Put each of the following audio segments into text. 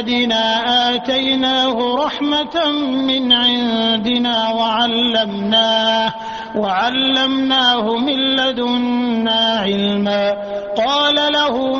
عبادنا آتيناه رحمة من عندنا وعلمناه وعلمناه من لدنا علما. قال له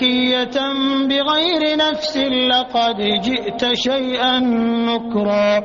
زكية بغير نفس لقد جئت شيئا نكرا.